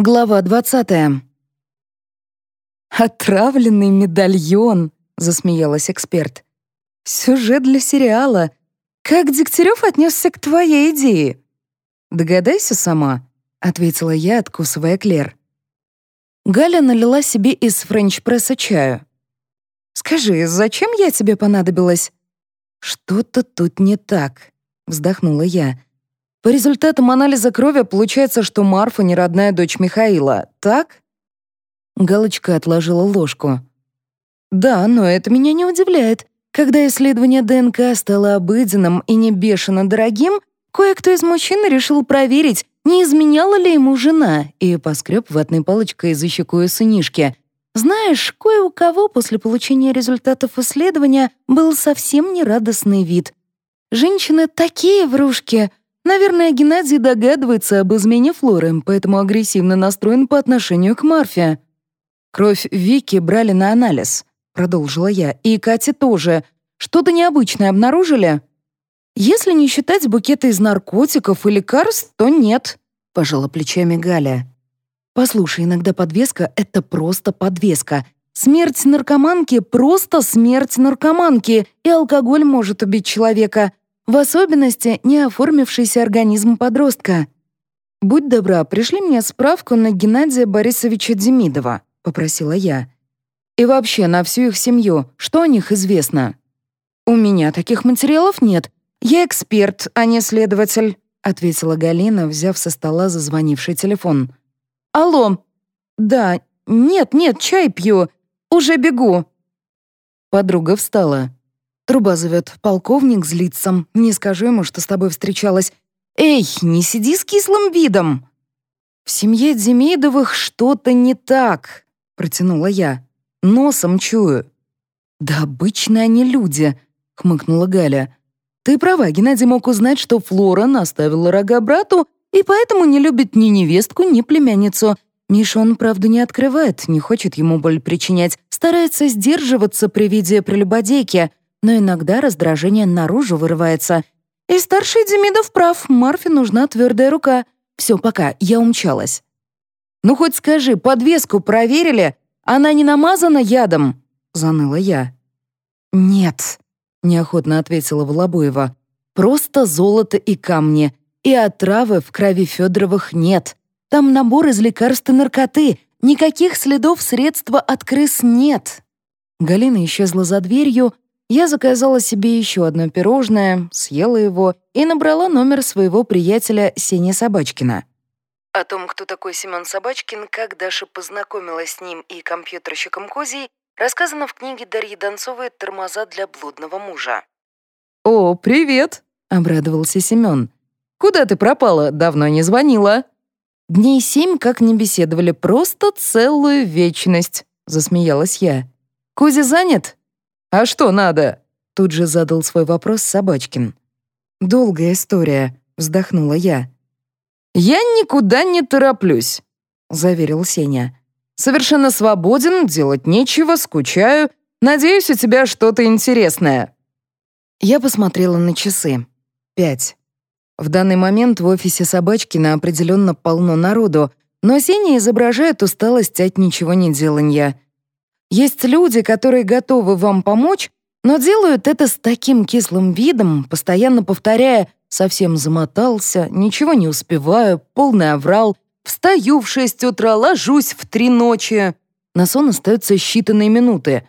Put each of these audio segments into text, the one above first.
Глава двадцатая. «Отравленный медальон», — засмеялась эксперт. «Сюжет для сериала. Как Дегтярев отнесся к твоей идее?» «Догадайся сама», — ответила я, откусывая Клер. Галя налила себе из френч-пресса чаю. «Скажи, зачем я тебе понадобилась?» «Что-то тут не так», — вздохнула я. По результатам анализа крови получается, что Марфа не родная дочь Михаила, так? Галочка отложила ложку. Да, но это меня не удивляет. Когда исследование ДНК стало обыденным и не бешено дорогим, кое-кто из мужчин решил проверить, не изменяла ли ему жена, и поскреб ватной палочкой за щеку сынишки. Знаешь, кое у кого после получения результатов исследования был совсем нерадостный вид. Женщины такие врушки, Наверное, Геннадий догадывается об измене Флоры, поэтому агрессивно настроен по отношению к Марфе. «Кровь Вики брали на анализ», — продолжила я, — «и Кате тоже. Что-то необычное обнаружили?» «Если не считать букета из наркотиков и лекарств, то нет», — пожала плечами Галя. «Послушай, иногда подвеска — это просто подвеска. Смерть наркоманки — просто смерть наркоманки, и алкоголь может убить человека. В особенности неоформившийся организм подростка. «Будь добра, пришли мне справку на Геннадия Борисовича Демидова», — попросила я. «И вообще на всю их семью, что о них известно?» «У меня таких материалов нет. Я эксперт, а не следователь», — ответила Галина, взяв со стола зазвонивший телефон. «Алло. Да, нет, нет, чай пью. Уже бегу». Подруга встала. Труба зовет. Полковник злится. Не скажу ему, что с тобой встречалась. Эй, не сиди с кислым видом. В семье Демидовых что-то не так, протянула я. Носом чую. Да обычные они люди, хмыкнула Галя. Ты права, Геннадий мог узнать, что Флора наставила рога брату и поэтому не любит ни невестку, ни племянницу. Миша он правду не открывает, не хочет ему боль причинять, старается сдерживаться при виде прелюбодейки, но иногда раздражение наружу вырывается. И старший Демидов прав, Марфе нужна твердая рука. Все, пока, я умчалась. «Ну хоть скажи, подвеску проверили? Она не намазана ядом?» — заныла я. «Нет», — неохотно ответила Волобуева. «Просто золото и камни. И отравы в крови Федоровых нет. Там набор из лекарств и наркоты. Никаких следов средства от крыс нет». Галина исчезла за дверью, я заказала себе еще одно пирожное, съела его и набрала номер своего приятеля Сени Собачкина. О том, кто такой Семен Собачкин, как Даша познакомилась с ним и компьютерщиком Козей, рассказано в книге Дарьи Донцовой «Тормоза для блудного мужа». «О, привет!» — обрадовался Семен. «Куда ты пропала? Давно не звонила». «Дней семь как не беседовали, просто целую вечность», — засмеялась я. «Кузя занят?» «А что надо?» — тут же задал свой вопрос Собачкин. «Долгая история», — вздохнула я. «Я никуда не тороплюсь», — заверил Сеня. «Совершенно свободен, делать нечего, скучаю. Надеюсь, у тебя что-то интересное». Я посмотрела на часы. Пять. В данный момент в офисе Собачкина определенно полно народу, но Сеня изображает усталость от ничего не деланья. Есть люди, которые готовы вам помочь, но делают это с таким кислым видом, постоянно повторяя «совсем замотался», «ничего не успеваю», «полный оврал», «встаю в шесть утра, ложусь в три ночи». На сон остаются считанные минуты.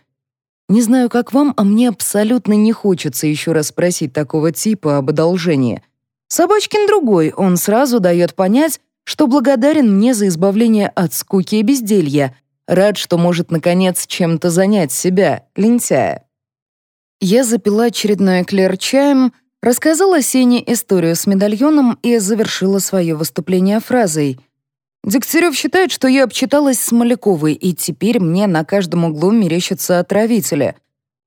Не знаю, как вам, а мне абсолютно не хочется еще раз спросить такого типа об одолжении. Собачкин другой, он сразу дает понять, что благодарен мне за избавление от скуки и безделья — Рад, что может, наконец, чем-то занять себя, лентяя. Я запила очередной эклер чаем, рассказала Сене историю с медальоном и завершила свое выступление фразой. «Дегтярев считает, что я обчиталась с Маляковой, и теперь мне на каждом углу мерещатся отравители.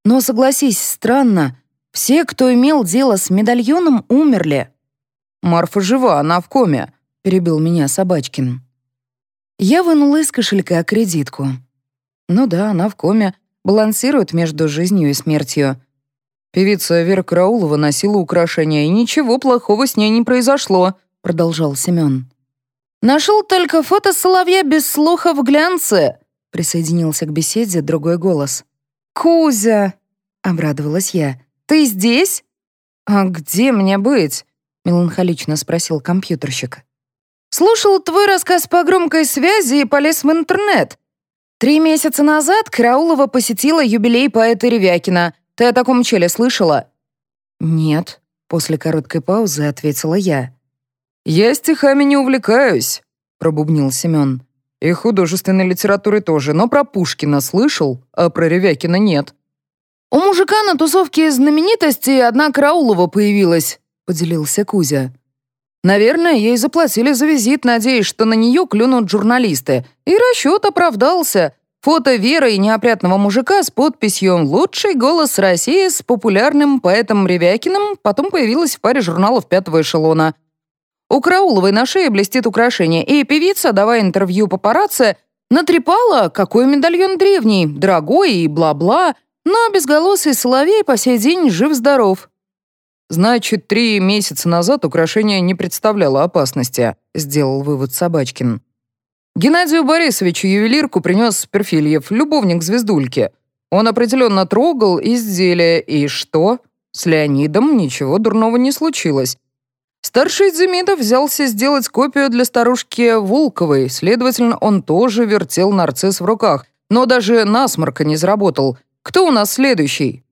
Но, согласись, странно. Все, кто имел дело с медальоном, умерли». «Марфа жива, она в коме», — перебил меня Собачкин. Я вынула из кошелька кредитку. Ну да, она в коме, балансирует между жизнью и смертью. Певица Вера Караулова носила украшения, и ничего плохого с ней не произошло, продолжал Семен. Нашел только фото соловья без слуха в глянце», — присоединился к беседе другой голос. «Кузя!» — обрадовалась я. «Ты здесь?» «А где мне быть?» — меланхолично спросил компьютерщик. «Слушал твой рассказ по громкой связи и полез в интернет. Три месяца назад Караулова посетила юбилей поэта Ревякина. Ты о таком челе слышала?» «Нет», — после короткой паузы ответила я. «Я стихами не увлекаюсь», — пробубнил Семен. «И художественной литературой тоже, но про Пушкина слышал, а про Ревякина нет». «У мужика на тусовке знаменитости одна Караулова появилась», — поделился Кузя. «Наверное, ей заплатили за визит, надеясь, что на нее клюнут журналисты. И расчет оправдался. Фото Веры и неопрятного мужика с подписью «Лучший голос России» с популярным поэтом Ревякиным потом появилась в паре журналов пятого эшелона. У Крауловой на шее блестит украшение, и певица, давая интервью папарацци, натрепала, какой медальон древний, дорогой и бла-бла, но безголосый соловей по сей день жив-здоров. «Значит, три месяца назад украшение не представляло опасности», — сделал вывод Собачкин. Геннадию Борисовичу ювелирку принес Перфильев, любовник звездульки. Он определенно трогал изделие, и что? С Леонидом ничего дурного не случилось. Старший Демидов взялся сделать копию для старушки Волковой, следовательно, он тоже вертел нарцисс в руках, но даже насморка не заработал. Кто у нас следующий?